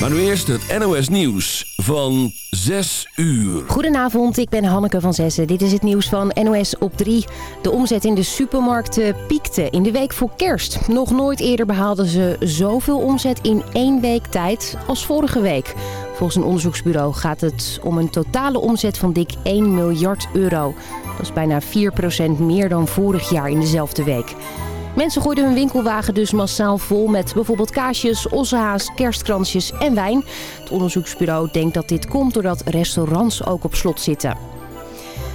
Maar nu eerst het NOS Nieuws van 6 uur. Goedenavond, ik ben Hanneke van Zessen. Dit is het nieuws van NOS op 3. De omzet in de supermarkten piekte in de week voor kerst. Nog nooit eerder behaalden ze zoveel omzet in één week tijd als vorige week. Volgens een onderzoeksbureau gaat het om een totale omzet van dik 1 miljard euro. Dat is bijna 4% meer dan vorig jaar in dezelfde week. Mensen gooiden hun winkelwagen dus massaal vol met bijvoorbeeld kaasjes, ossehaas, kerstkransjes en wijn. Het onderzoeksbureau denkt dat dit komt doordat restaurants ook op slot zitten.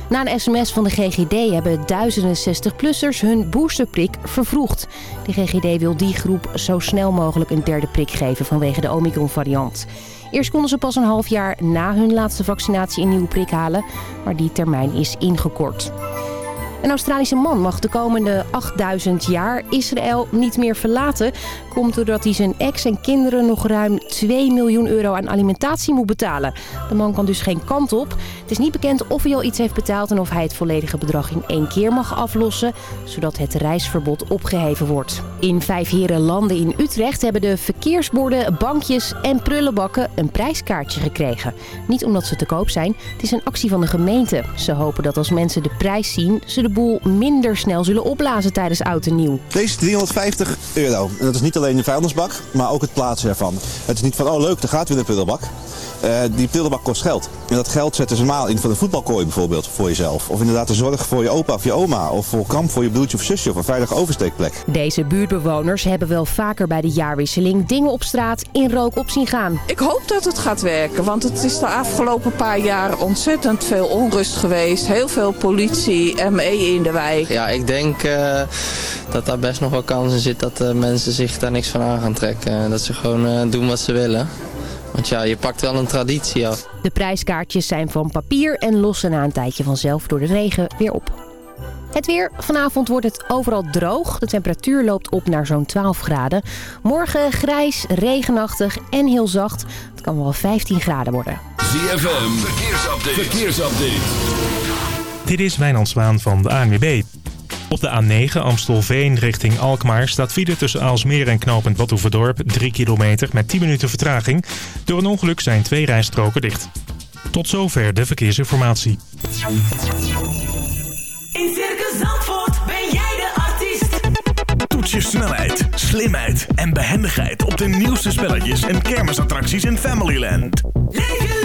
Na een sms van de GGD hebben duizenden 60-plussers hun boosterprik vervroegd. De GGD wil die groep zo snel mogelijk een derde prik geven vanwege de Omicron-variant. Eerst konden ze pas een half jaar na hun laatste vaccinatie een nieuwe prik halen, maar die termijn is ingekort. Een Australische man mag de komende 8000 jaar Israël niet meer verlaten. Komt doordat hij zijn ex en kinderen nog ruim 2 miljoen euro aan alimentatie moet betalen. De man kan dus geen kant op. Het is niet bekend of hij al iets heeft betaald en of hij het volledige bedrag in één keer mag aflossen. Zodat het reisverbod opgeheven wordt. In vijf heren landen in Utrecht hebben de verkeersborden, bankjes en prullenbakken een prijskaartje gekregen. Niet omdat ze te koop zijn, het is een actie van de gemeente. Ze hopen dat als mensen de prijs zien, ze de boel minder snel zullen opblazen tijdens oud en nieuw. Deze is 350 euro. En dat is niet alleen de vuilnisbak, maar ook het plaatsen ervan. Het is niet van, oh leuk, er gaat weer een prullenbak. Uh, die prullenbak kost geld. En dat geld zetten ze normaal in voor de voetbalkooi bijvoorbeeld, voor jezelf. Of inderdaad de zorg voor je opa of je oma. Of voor kamp voor je broertje of zusje of een veilige oversteekplek. Deze buurtbewoners hebben wel vaker bij de jaarwisseling dingen op straat in rook op zien gaan. Ik hoop dat het gaat werken, want het is de afgelopen paar jaar ontzettend veel onrust geweest. Heel veel politie, ME in de wijk. Ja, ik denk uh, dat daar best nog wel kans in zit dat uh, mensen zich daar niks van aan gaan trekken. Dat ze gewoon uh, doen wat ze willen. Want ja, je pakt wel een traditie af. De prijskaartjes zijn van papier en lossen na een tijdje vanzelf door de regen weer op. Het weer. Vanavond wordt het overal droog. De temperatuur loopt op naar zo'n 12 graden. Morgen grijs, regenachtig en heel zacht. Het kan wel 15 graden worden. ZFM. Verkeersupdate. Verkeersupdate. Dit is Wijnand Zwaan van de ANWB. Op de A9 Amstelveen richting Alkmaar staat file tussen Aalsmeer en knooppunt Badhoevedorp 3 kilometer met 10 minuten vertraging. Door een ongeluk zijn twee rijstroken dicht. Tot zover de verkeersinformatie. In Circus Zandvoort ben jij de artiest. Toets je snelheid, slimheid en behendigheid op de nieuwste spelletjes en kermisattracties in Familyland. Leef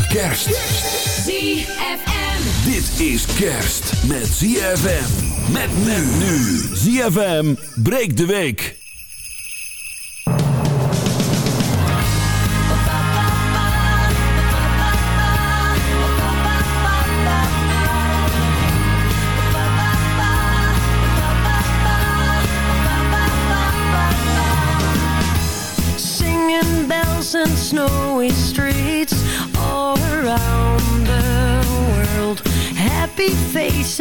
Kerst. ZFM. Dit is kerst met ZFM. Met men nu. ZFM breekt de week.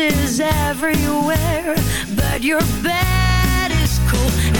Faces everywhere, but your bed is cold.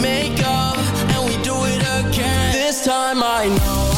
make up, and we do it again. This time I know,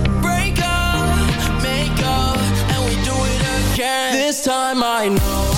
This time I know,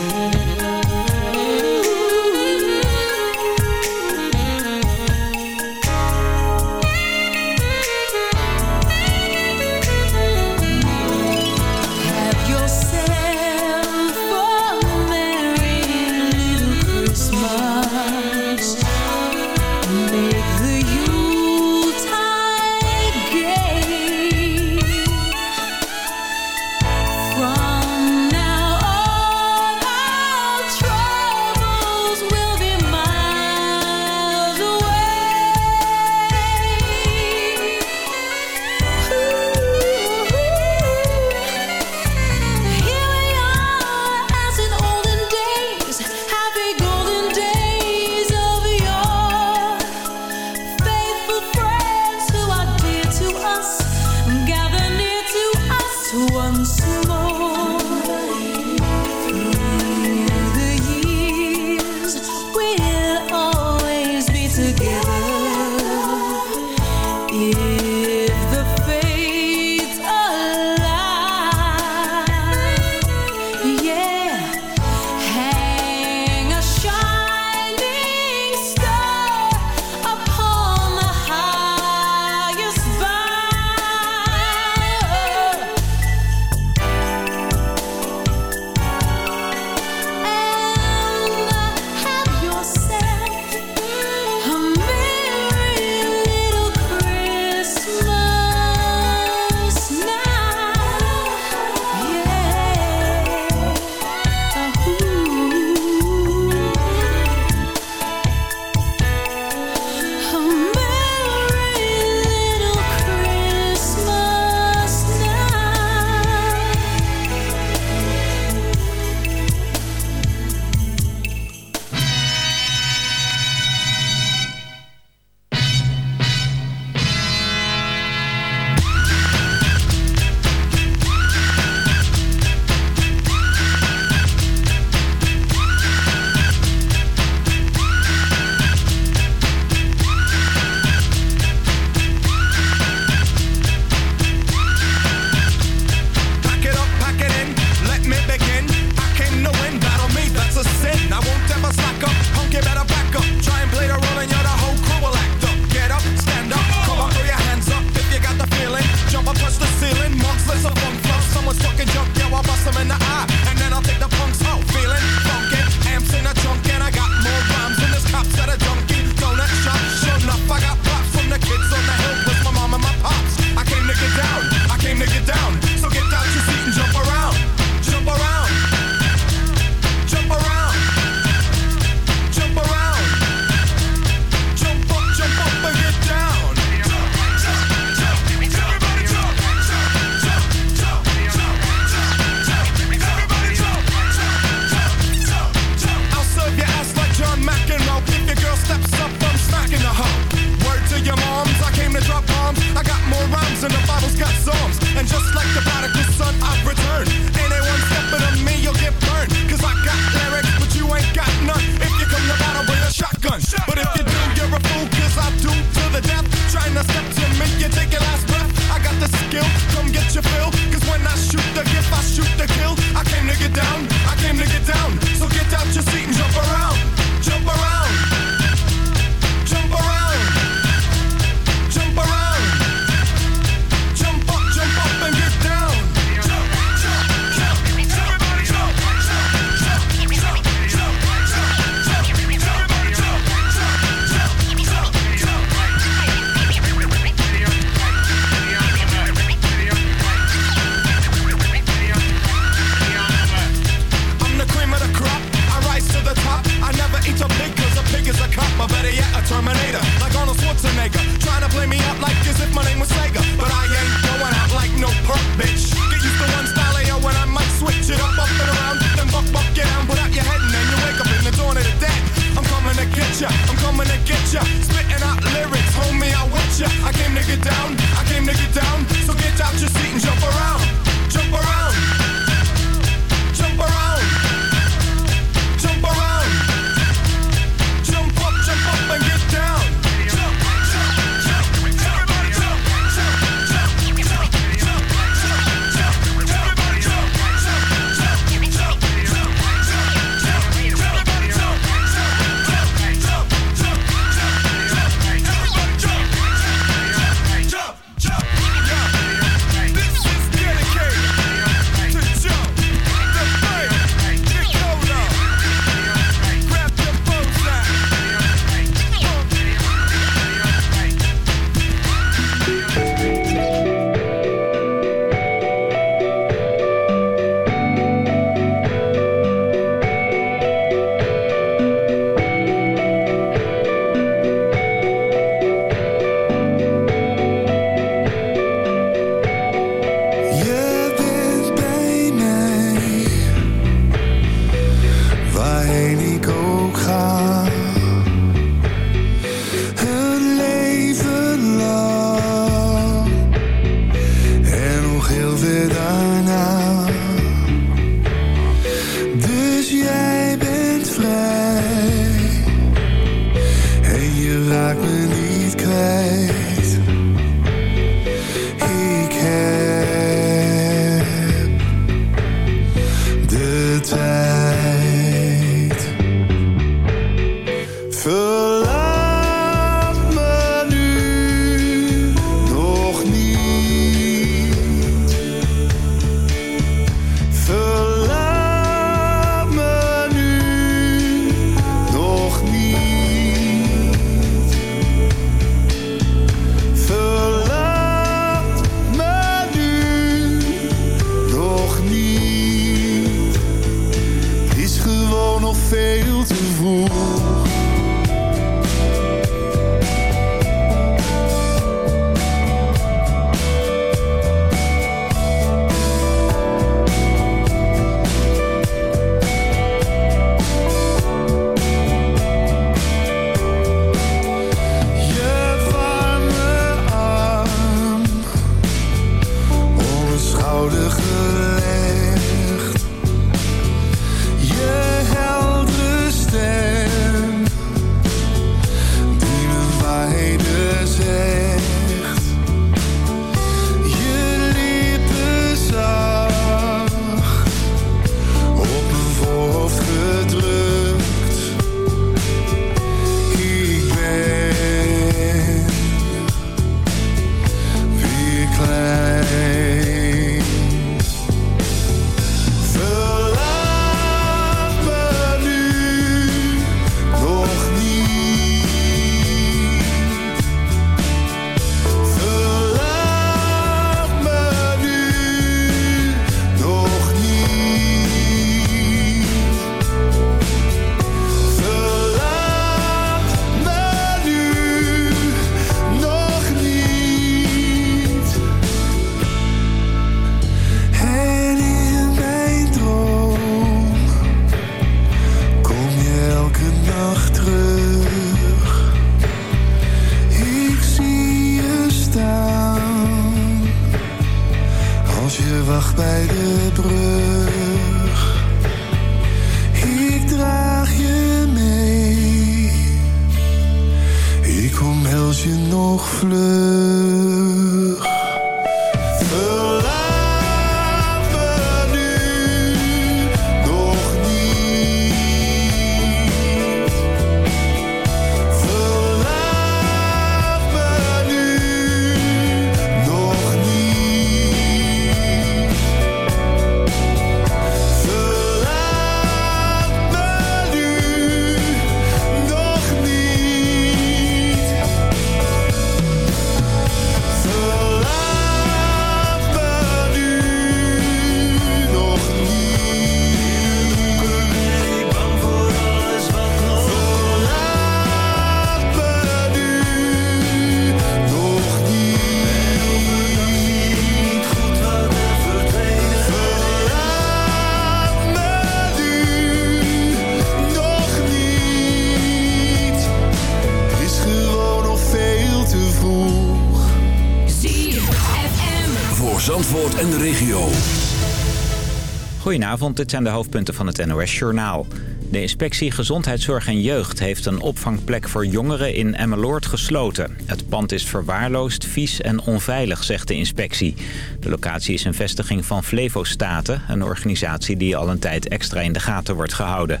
Goedenavond, dit zijn de hoofdpunten van het NOS-journaal. De inspectie Gezondheidszorg en Jeugd heeft een opvangplek voor jongeren in Emmeloord gesloten. Het pand is verwaarloosd, vies en onveilig, zegt de inspectie. De locatie is een vestiging van Flevo Staten, een organisatie die al een tijd extra in de gaten wordt gehouden.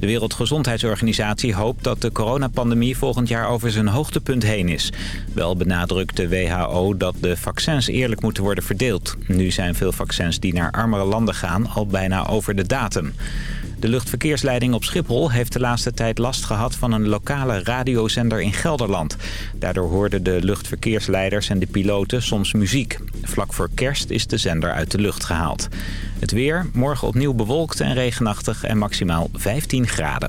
De Wereldgezondheidsorganisatie hoopt dat de coronapandemie volgend jaar over zijn hoogtepunt heen is. Wel benadrukt de WHO dat de vaccins eerlijk moeten worden verdeeld. Nu zijn veel vaccins die naar armere landen gaan al bijna over de datum. De luchtverkeersleiding op Schiphol heeft de laatste tijd last gehad van een lokale radiozender in Gelderland. Daardoor hoorden de luchtverkeersleiders en de piloten soms muziek. Vlak voor kerst is de zender uit de lucht gehaald. Het weer, morgen opnieuw bewolkt en regenachtig en maximaal 15 graden.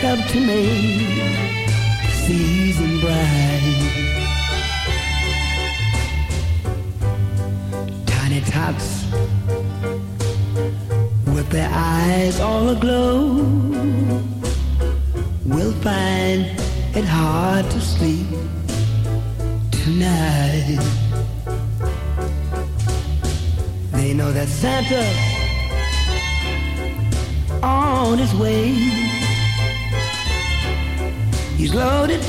Help to the season bright. Tiny tots with their eyes all aglow will find it hard to sleep tonight. They know that Santa on his way. He's loaded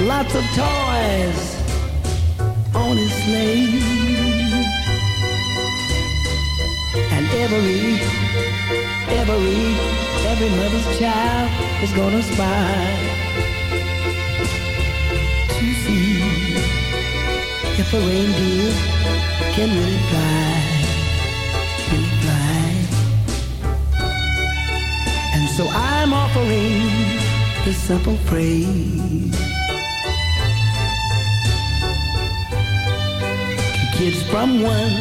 lots of toys on his sleigh. And every, every, every mother's child is gonna spy to see if a reindeer can really fly, really fly. And so I'm offering this simple phrase kids from one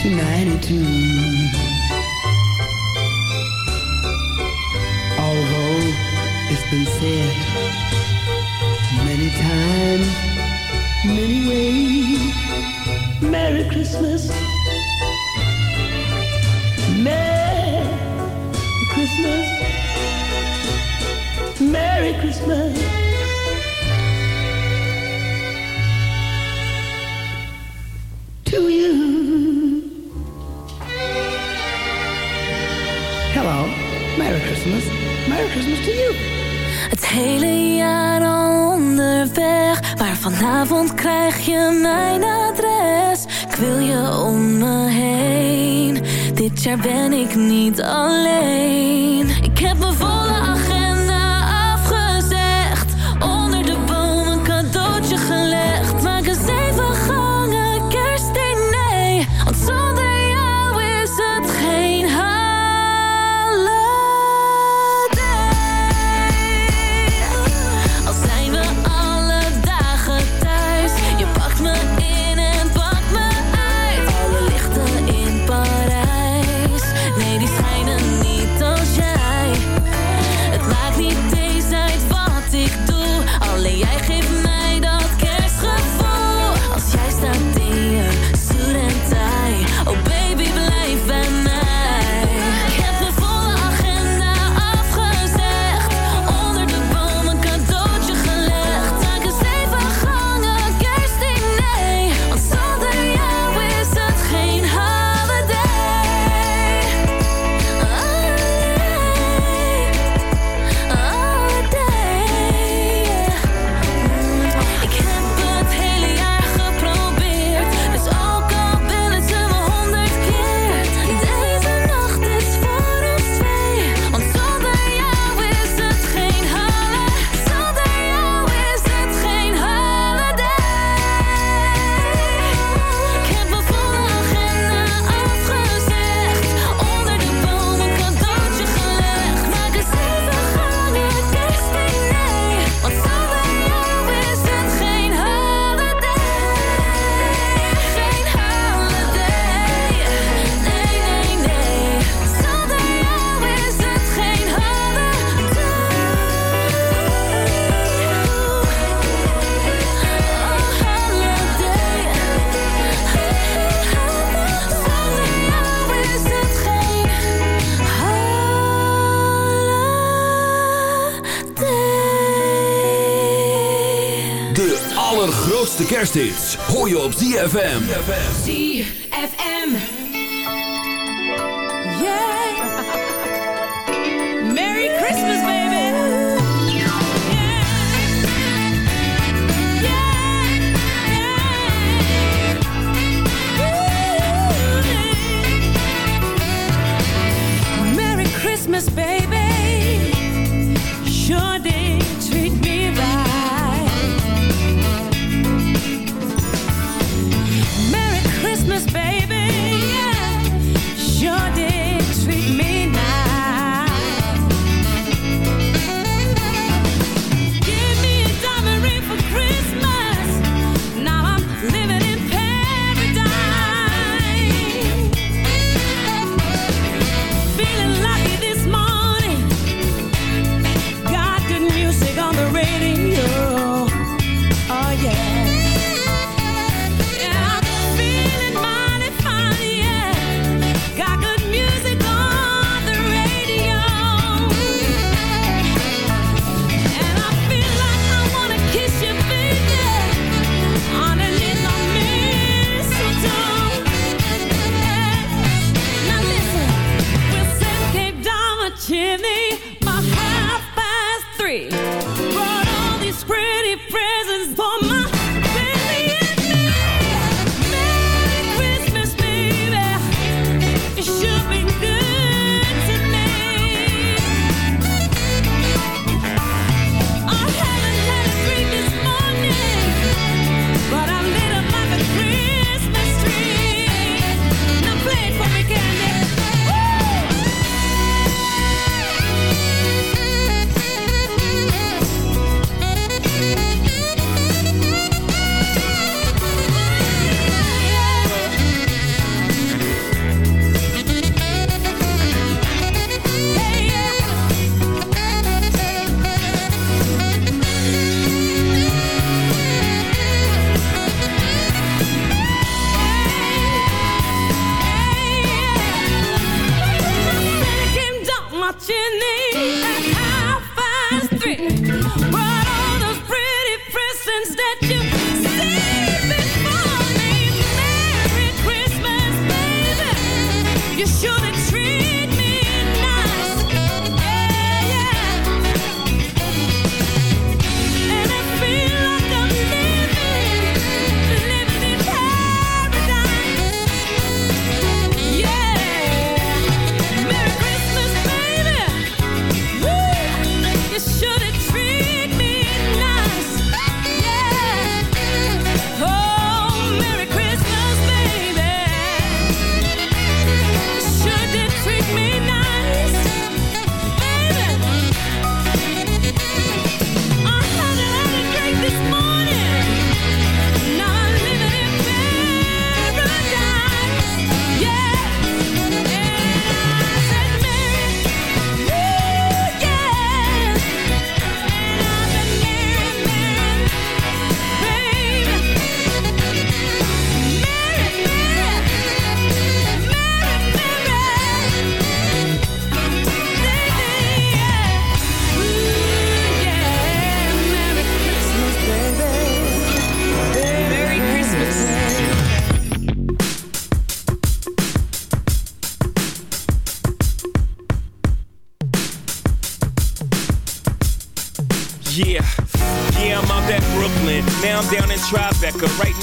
to ninety-two. Although it's been said many times, many ways. Merry Christmas. To you. Hello. Merry Christmas. Merry Christmas to you. Het hele jaar al onderweg, maar vanavond krijg je mijn adres. Ik wil je om me heen, dit jaar ben ik niet alleen. Ik heb mijn volle kersthits hoor je op ZFM. ZFM.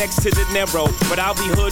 Next to the Narrow. But I'll be hood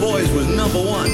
Boys was number one.